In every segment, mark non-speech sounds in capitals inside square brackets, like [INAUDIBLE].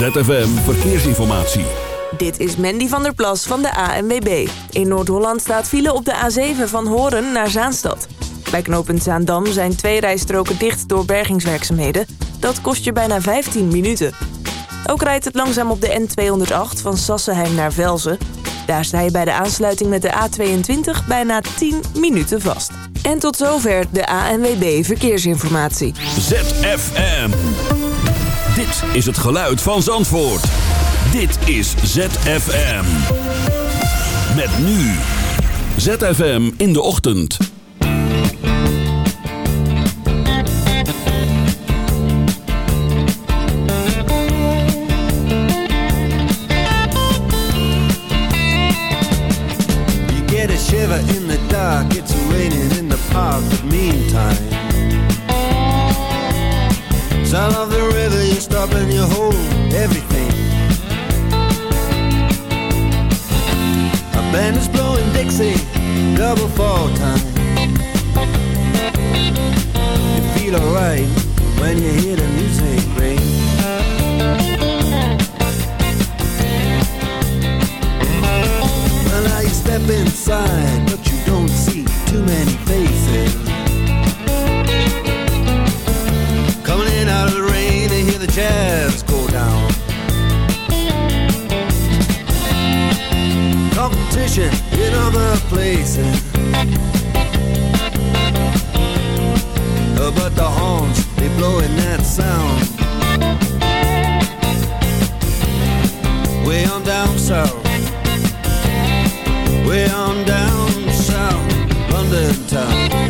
ZFM Verkeersinformatie. Dit is Mandy van der Plas van de ANWB. In Noord-Holland staat file op de A7 van Horen naar Zaanstad. Bij knooppunt Zaandam zijn twee rijstroken dicht door bergingswerkzaamheden. Dat kost je bijna 15 minuten. Ook rijdt het langzaam op de N208 van Sassenheim naar Velzen. Daar sta je bij de aansluiting met de A22 bijna 10 minuten vast. En tot zover de ANWB Verkeersinformatie. ZFM. Is het geluid van Zandvoort. Dit is ZFM. Met nu. ZFM in de ochtend. In in the park, Dixie, double fall time. You feel alright when you hear the music ring. Well, now you step inside, but you don't see too many faces. Coming in out of the rain to hear the jazz go down. Competition other places. Uh, But the horns, they blowing that sound. Way on down south. Way on down south, London town.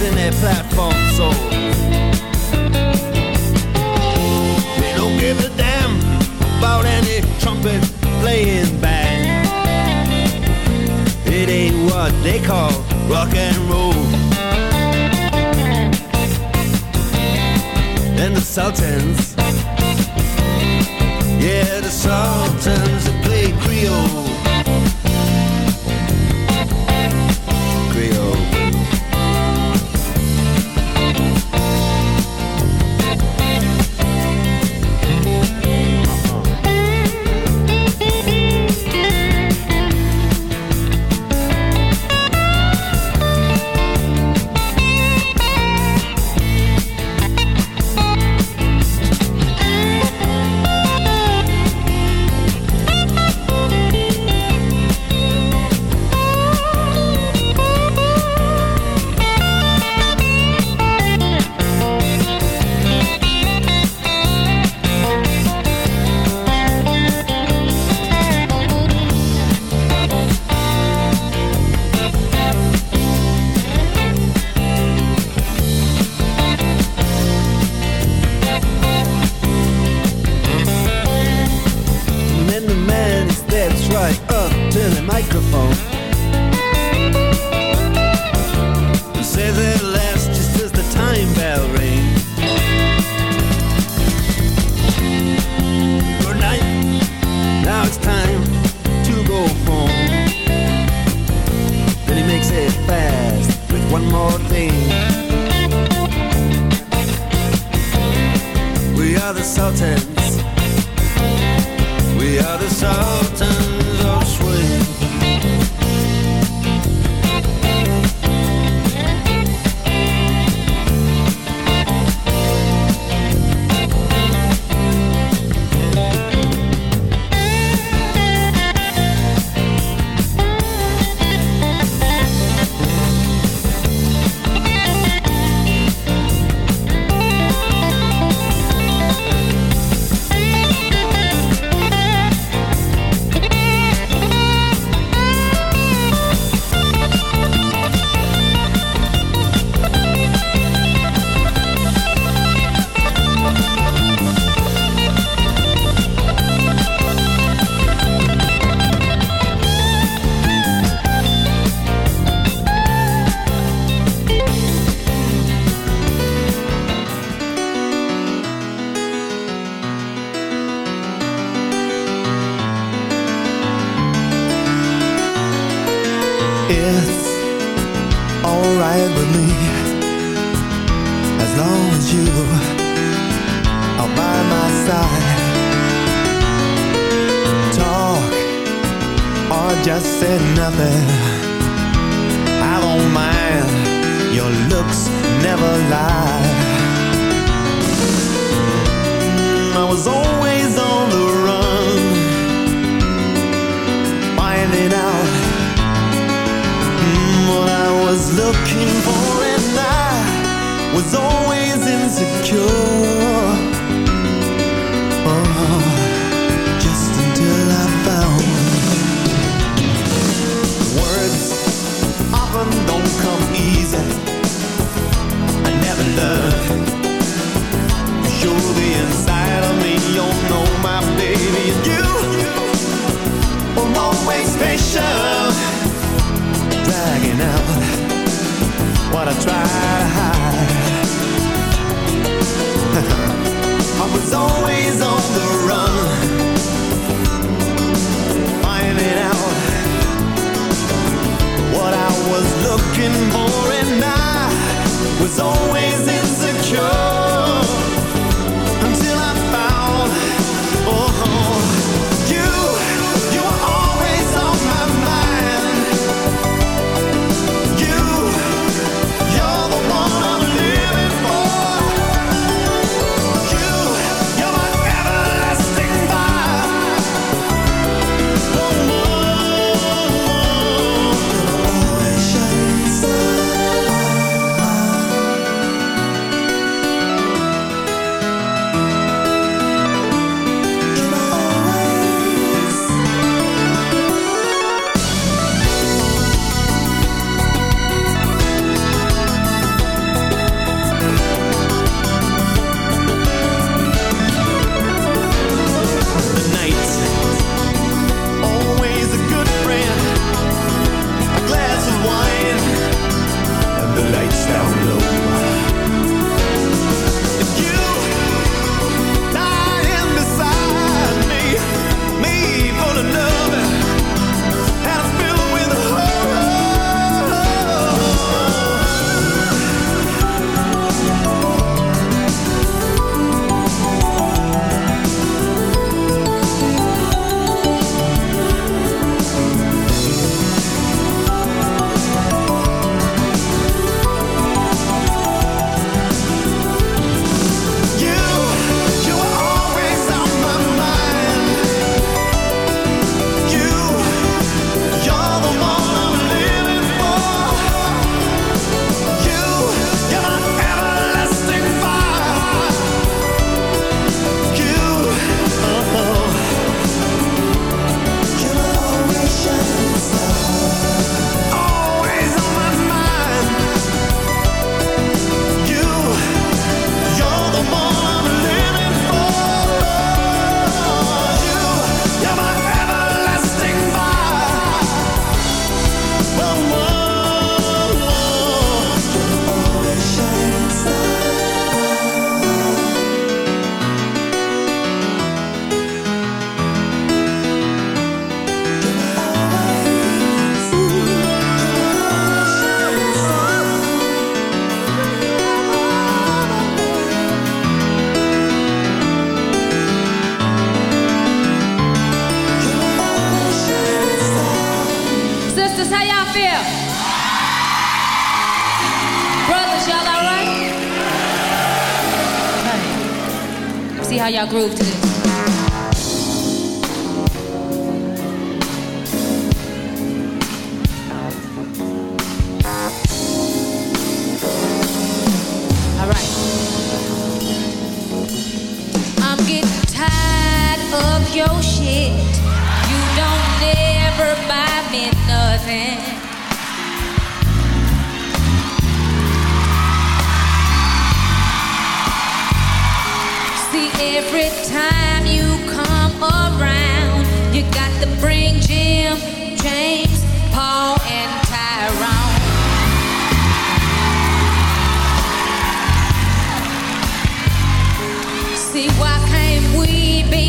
In their platform soles. They don't give a damn about any trumpet playing band. It ain't what they call rock and roll. And the Sultans yeah, the Sultans that play. Creole.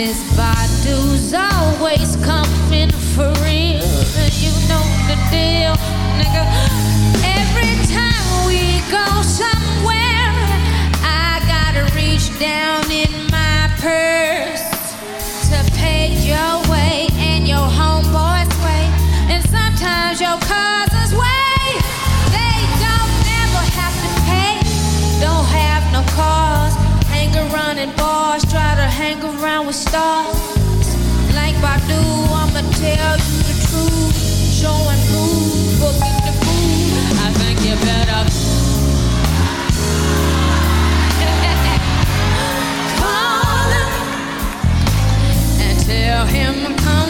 Miss Badu's always coming for real. You know the deal, nigga. Every time we go somewhere, I gotta reach down in my purse to pay your way and your homeboy's way, and sometimes your cousin's way. They don't never have to pay, don't have no cars, bars, to hang around with stars. Like Badu, I'ma tell you the truth. Show and prove, the fool. I think you better. [LAUGHS] Call him and tell him, come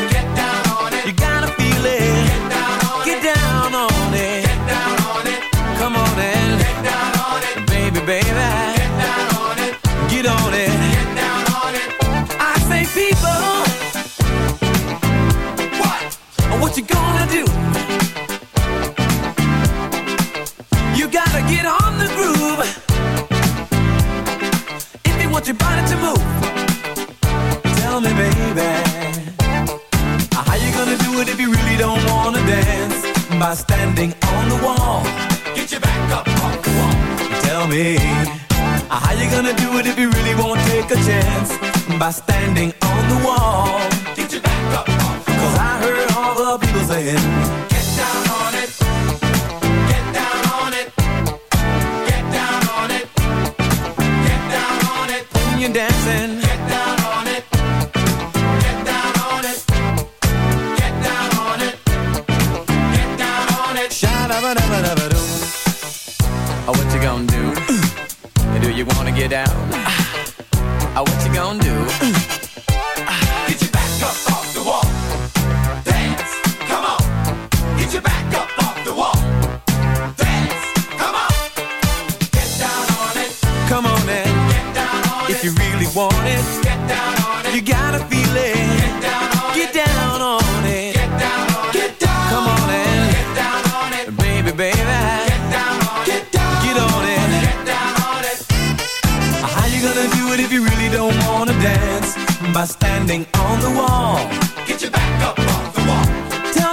bastante.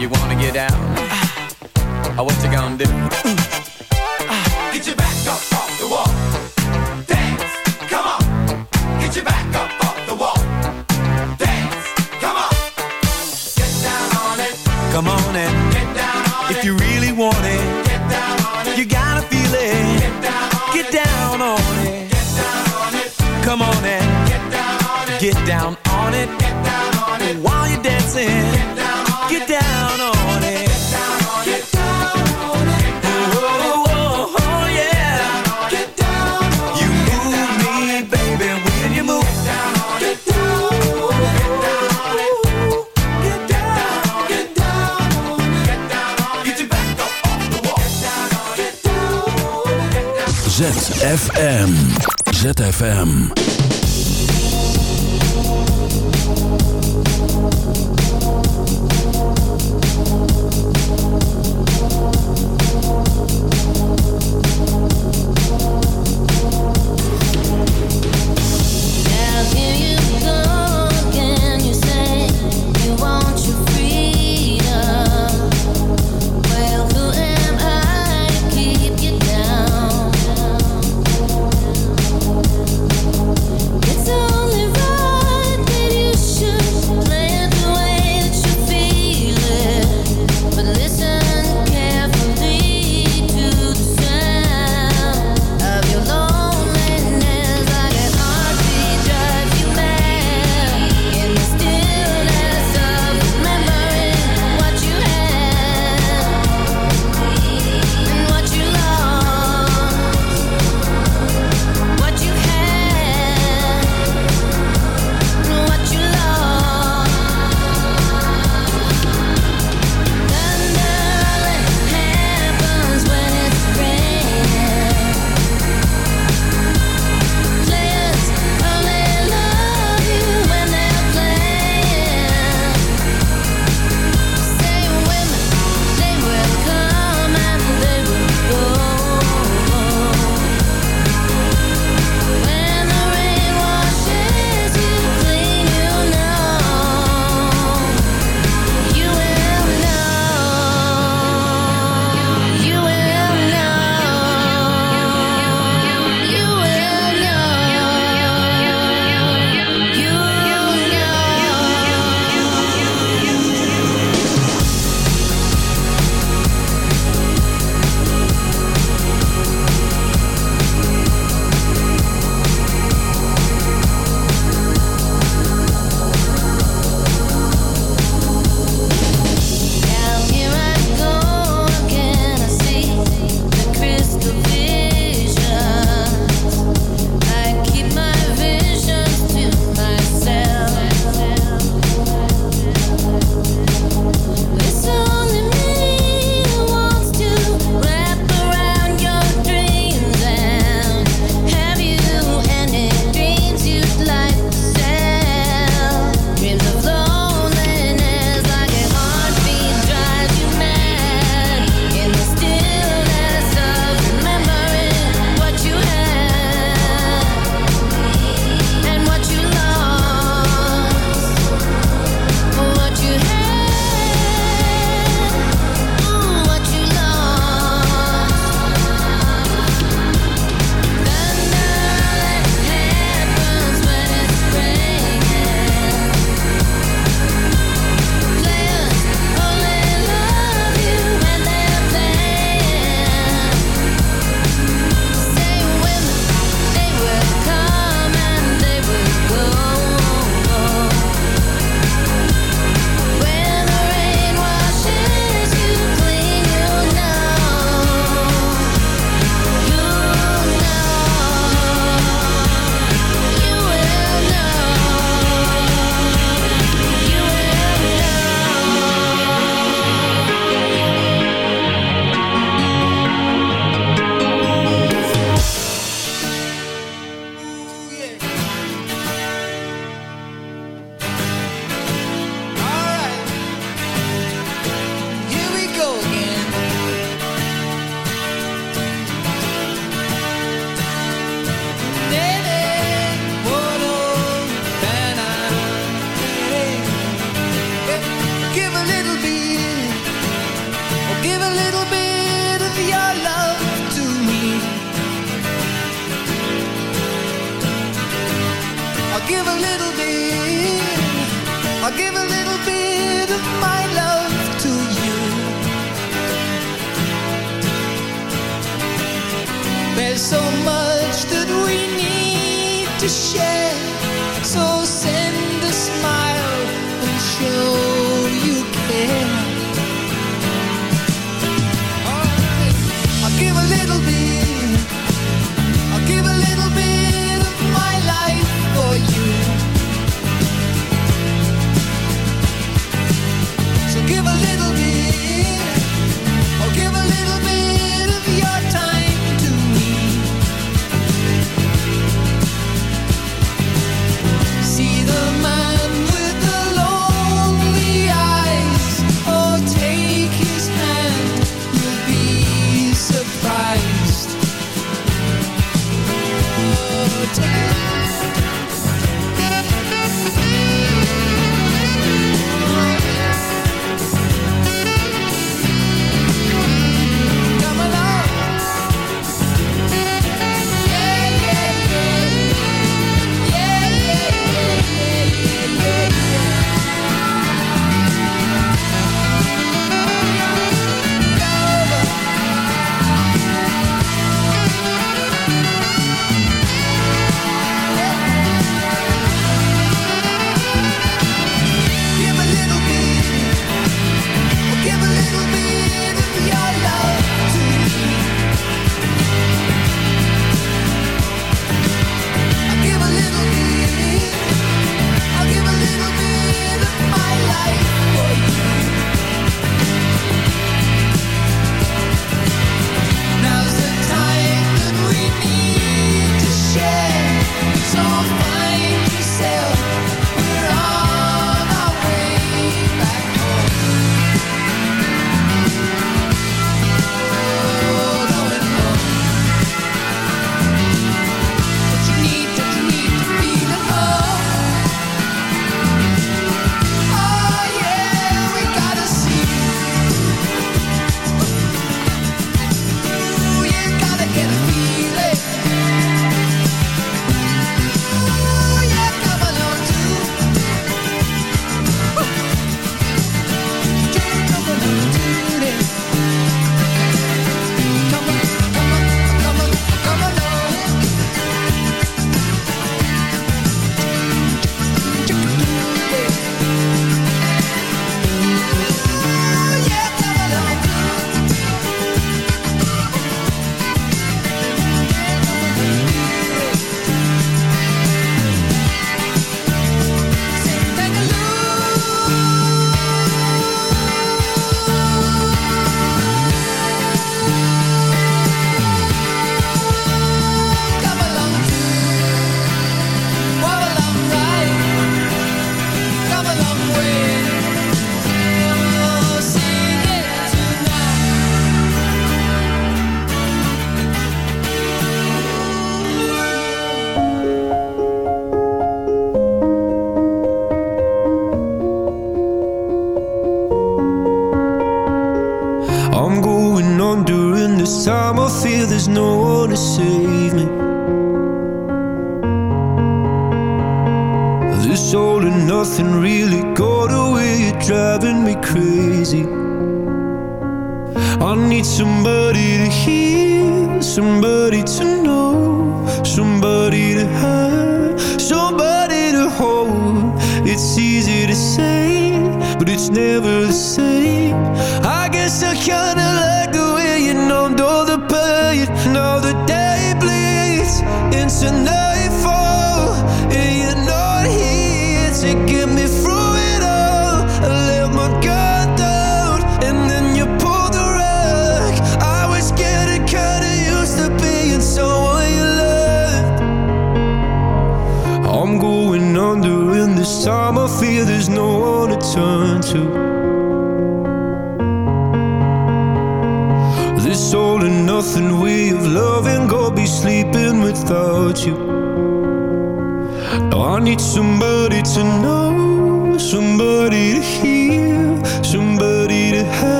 you wanna get out? Uh, what you gonna do? ZFM. ZFM.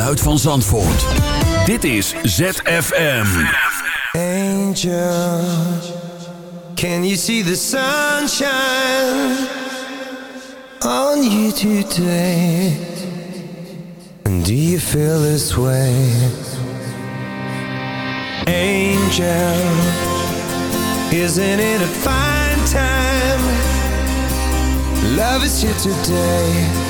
Geluid van Zandvoort. Dit is ZFM. Angel, can you see the sunshine on you today? And do you feel this way? Angel, isn't it a fine time? Love is here today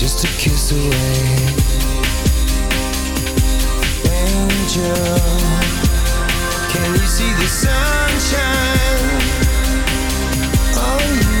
just a kiss away. Angel Can you see the sunshine On you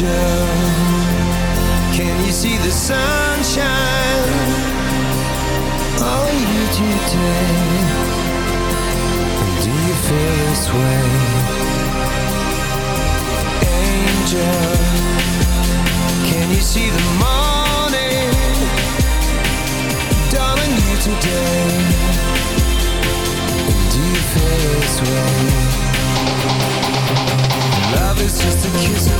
today. Do you feel this way? Angel Can you see the morning? You today. Do you feel this way? Love is just a kiss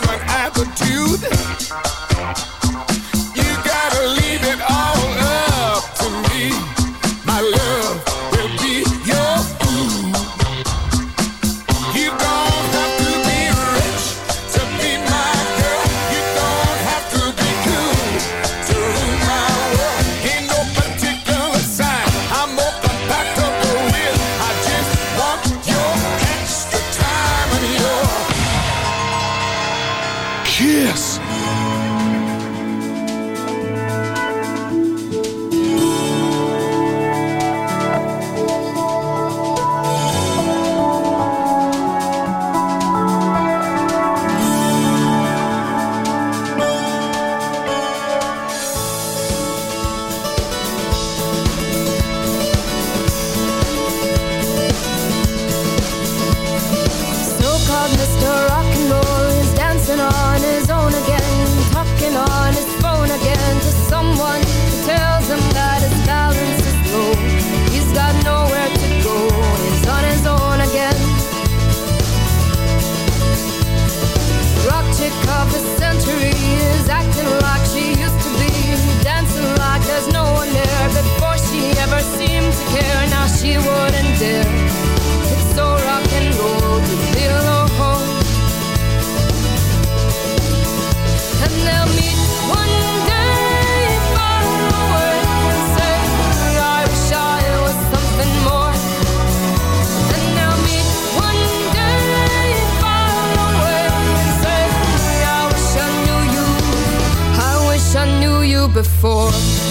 before.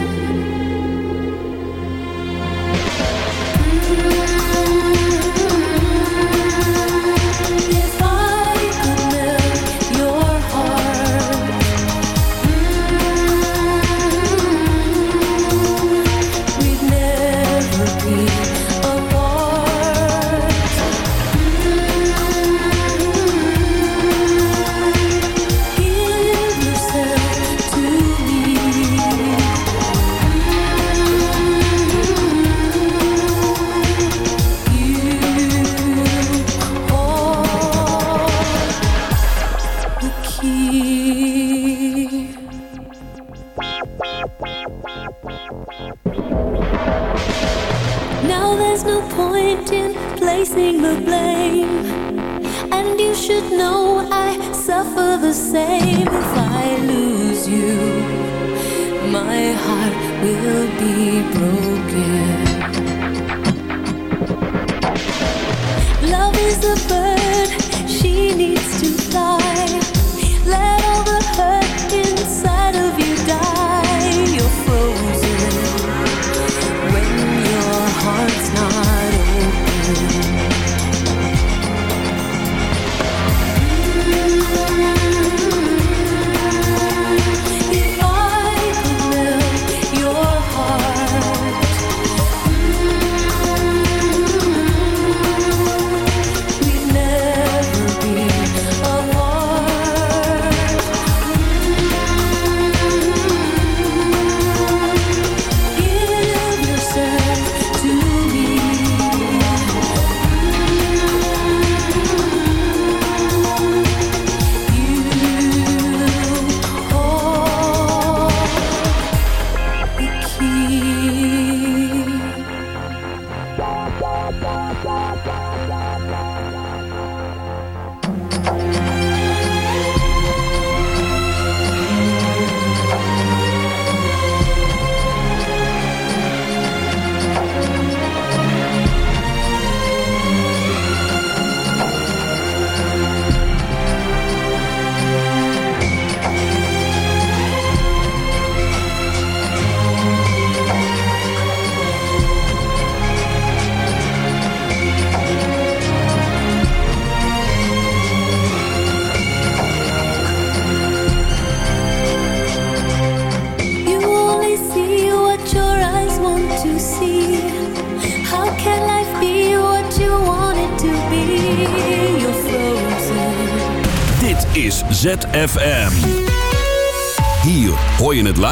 Be